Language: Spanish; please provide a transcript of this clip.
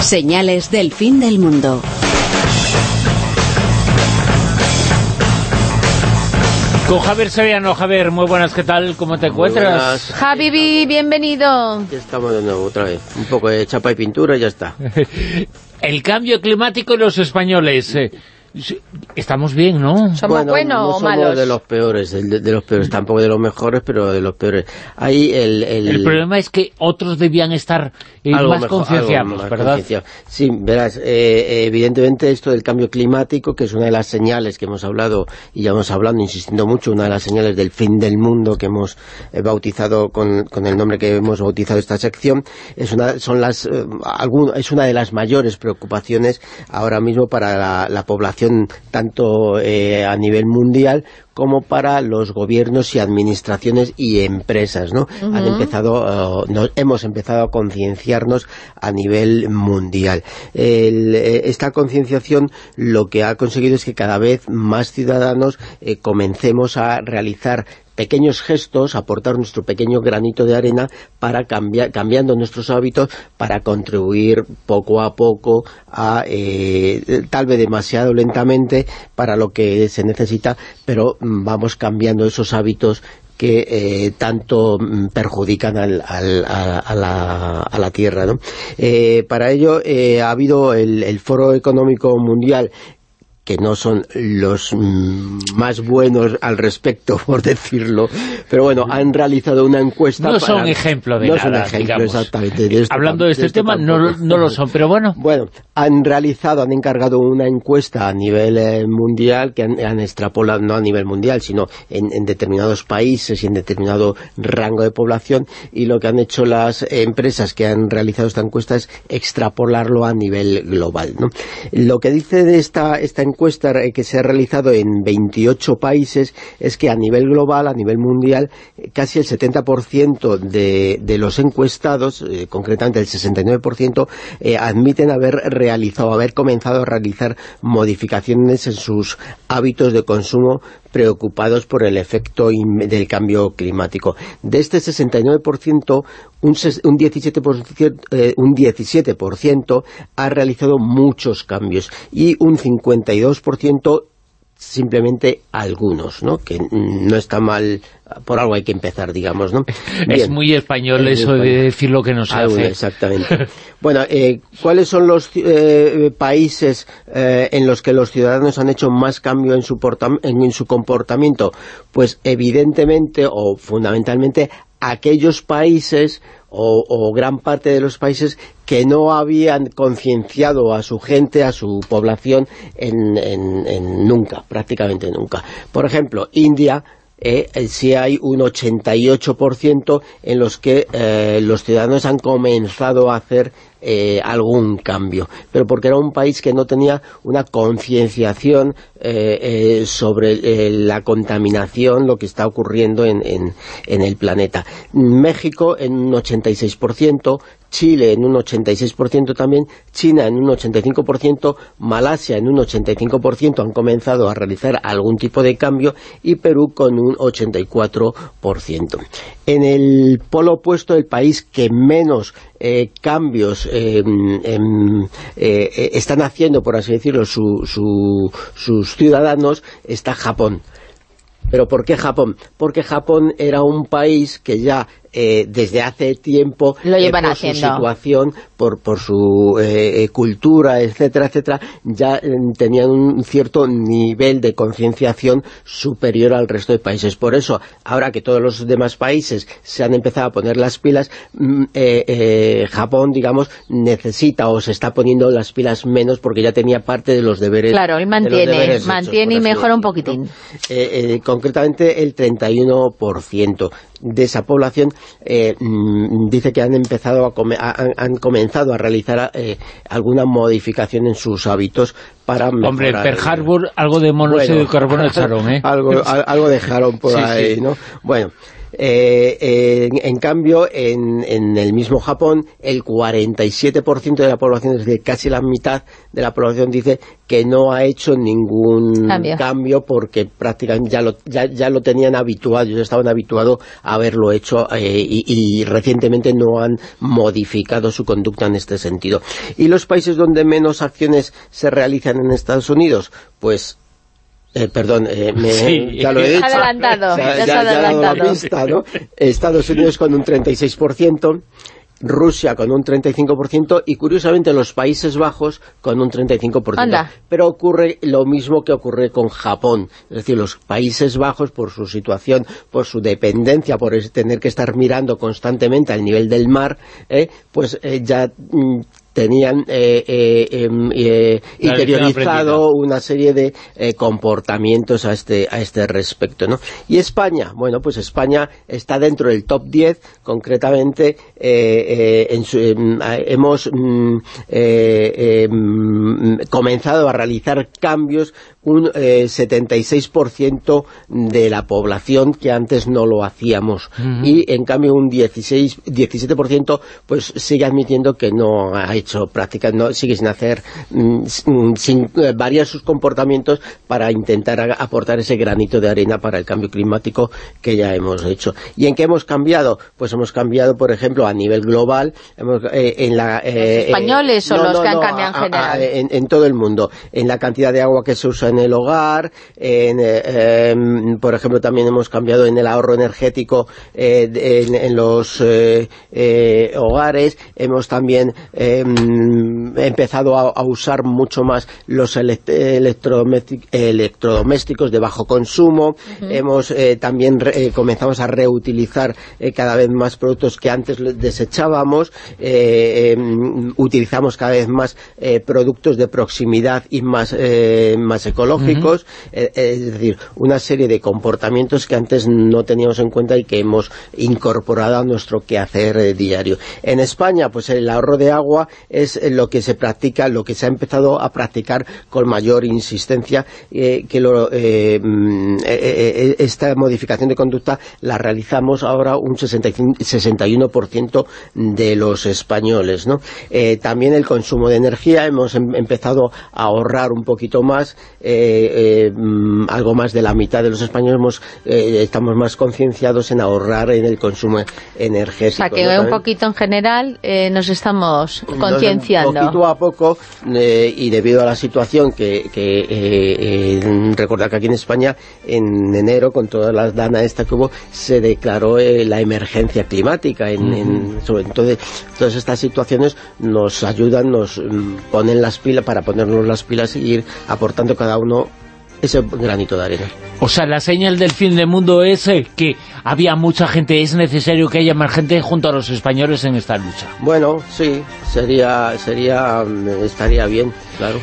Señales del fin del mundo. Con Javier Sevillano. Javier, muy buenas, ¿qué tal? ¿Cómo te encuentras? Javi, bienvenido. Ya estamos de nuevo, otra vez. Un poco de chapa y pintura y ya está. El cambio climático y los españoles. Eh, Estamos bien, ¿no? ¿Somos bueno, buenos no o somos malos? de los peores, de, de los peores, tampoco de los mejores, pero de los peores. Ahí el... El, El problema es que otros debían estar eh, más concienciados, ¿verdad? Sí, verás, eh, evidentemente esto del cambio climático, que es una de las señales que hemos hablado, y ya hemos hablado, insistiendo mucho, una de las señales del fin del mundo que hemos eh, bautizado con, con el nombre que hemos bautizado esta sección, es una, son las, eh, algún- es una de las mayores preocupaciones ahora mismo para la, la población, tanto eh, a nivel mundial como para los gobiernos y administraciones y empresas, ¿no? Han empezado, eh, hemos empezado a concienciarnos a nivel mundial. El, eh, esta concienciación lo que ha conseguido es que cada vez más ciudadanos eh, comencemos a realizar pequeños gestos, aportar nuestro pequeño granito de arena para cambiar, cambiando nuestros hábitos para contribuir poco a poco a, eh, tal vez demasiado lentamente para lo que se necesita, pero mm, vamos cambiando esos hábitos que eh, tanto mm, perjudican al- al- a, la, a la Tierra. Eh, para ello ha habido el, el Foro Económico Mundial que no son los mm, más buenos al respecto, por decirlo, pero bueno, han realizado una encuesta... No son para- ejemplo de no son nada, ejemplo, digamos. exactamente. de esto Hablando de este esto tema, no, no lo son, pero bueno. Bueno, han realizado, han encargado una encuesta a nivel eh, mundial, que han, han extrapolado, no a nivel mundial, sino en, determinados países y en determinado rango de población, y lo que han hecho las empresas que han realizado esta encuesta es extrapolarlo a nivel global. Lo que dice de esta, esta encuesta eh, que se ha realizado en 28 países es que a nivel global, a nivel mundial, casi el 70% de, de los encuestados, eh, concretamente el 69%, eh, admiten haber realizado, haber comenzado a realizar modificaciones en sus hábitos de consumo preocupados por el efecto del cambio climático. De este 69%, un, ses- un 17%, eh, un 17% ha realizado muchos cambios y un 52% simplemente algunos, ¿no? Que no está mal, por algo hay que empezar, digamos, ¿no? Es muy español Es eso muy de decir lo que no se Algo, hace. Exactamente. bueno, eh, ¿cuáles son los eh, países eh, en los que los ciudadanos han hecho más cambio en su, en su comportamiento? Pues evidentemente o fundamentalmente aquellos países o, o gran parte de los países que no habían concienciado a su gente, a su población en, en- nunca, prácticamente nunca. Por ejemplo, India eh, eh, sí hay un 88% en los que eh, los ciudadanos han comenzado a hacer eh, algún cambio, pero porque era un país que no tenía una concienciación eh, sobre la contaminación, lo que está ocurriendo en, en- en el planeta. México en un 86%, Chile en un 86% también, China en un 85%, Malasia en un 85% han comenzado a realizar algún tipo de cambio y Perú con un 84%. En el polo opuesto, el país que menos eh, cambios eh, em, eh, eh, están haciendo, por así decirlo, su- su- sus ciudadanos, está Japón. ¿Pero por qué Japón? Porque Japón era un país que ya eh, desde hace tiempo, Lo eh, por haciendo. su situación, por, por su eh, eh, cultura, etcétera, etcétera, ya tenían un cierto nivel de concienciación superior al resto de países. Por eso, ahora que todos los demás países se han empezado a poner las pilas, mm, Japón, digamos, necesita o se está poniendo las pilas menos porque ya tenía parte de los deberes Claro, él mantiene, hechos, mantiene y mejora un poquitín. concretamente el 31% de esa población eh, mm, dice que han empezado a come- han, han comenzado a realizar eh, alguna modificación en sus hábitos para mejorar. Hombre, Pearl el- Harbor, algo de monóxido Bueno, de carbono echaron, ¿eh? algo, al- algo dejaron por Sí, ahí, sí. ¿no? Bueno, Eh, en, cambio, en, el mismo Japón, el 47% de la población, es decir, casi la mitad de la población dice que no ha hecho ningún cambio, porque prácticamente ya lo, ya, lo tenían habituado, ya estaban habituados a haberlo hecho eh, y, recientemente no han modificado su conducta en este sentido. ¿Y los países donde menos acciones se realizan en Estados Unidos? Pues eh, perdón, eh, ya lo he dicho. Adelantado, ya, ya, adelantado. Estados Unidos con un 36%, Rusia con un 35% y curiosamente los Países Bajos con un 35%. Pero ocurre lo mismo que ocurre con Japón. Es decir, los Países Bajos, por su situación, por su dependencia, por tener que estar mirando constantemente al nivel del mar, eh, pues eh, ya mm, tenían eh, eh, em, eh, interiorizado una serie de comportamientos a este, a este respecto. ¿no? Y España, bueno, pues España está dentro del top 10, concretamente en em, hemos mm, em, comenzado a realizar cambios un 76% de la población que antes no lo hacíamos y en cambio un 16, 17% pues sigue admitiendo que no ha hecho prácticas, no, sigue sin hacer, mm, mm, sin eh, variar sus comportamientos para intentar aportar ese granito de arena para el cambio climático que ya hemos hecho. ¿Y en qué hemos cambiado? Pues hemos cambiado, por ejemplo, a nivel global, eh, en la... Eh, españoles o los que han cambiado en general? en, todo el mundo, en la cantidad de agua que se usa en el hogar, en, em, por ejemplo, también hemos cambiado en el ahorro energético en, los hogares, hemos también em, empezado a, usar mucho más los electrodomésticos de bajo consumo, hemos eh, también eh, comenzamos a reutilizar eh, cada vez más productos que antes desechábamos, em, utilizamos cada vez más productos de proximidad y más, más ecológicos, es decir, una serie de comportamientos que antes no teníamos en cuenta y que hemos incorporado a nuestro quehacer diario. En España, pues el ahorro de agua es lo que se practica, lo que se ha empezado a practicar con mayor insistencia, eh, que eh, mm, eh, esta modificación de conducta la realizamos ahora un 61% de los españoles. ¿no? también el consumo de energía, hemos em, empezado a ahorrar un poquito más, mm, algo más de la mitad de los españoles estamos más concienciados en ahorrar en el consumo energético. O sea, que un poquito en general nos estamos concienciando. Poquito a poco, eh, y debido a la situación que, que eh, eh, recordar que aquí en España, en enero, con todas las danas esta que hubo, se declaró la emergencia climática. En, entonces, todas estas situaciones nos ayudan, nos mm, ponen las pilas para ponernos las pilas y ir aportando cada uno ese granito de arena. O sea, la señal del fin del mundo es eh, que había mucha gente, es necesario que haya más gente junto a los españoles en esta lucha. Bueno, sí, sería, sería, mm, estaría bien, claro.